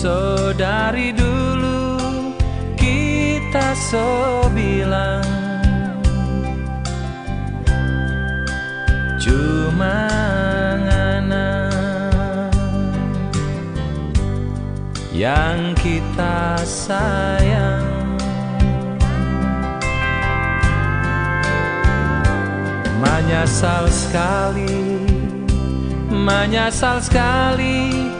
So dari dulu kita so bilang. Cuma ngana Yang kita sayang. Menyesal sekali Menyesal sekali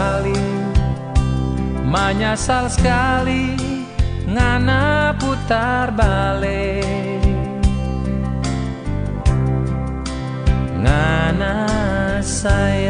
sekali Menyesal sekali Ngana putar balik. Ngana sayang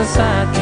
Kita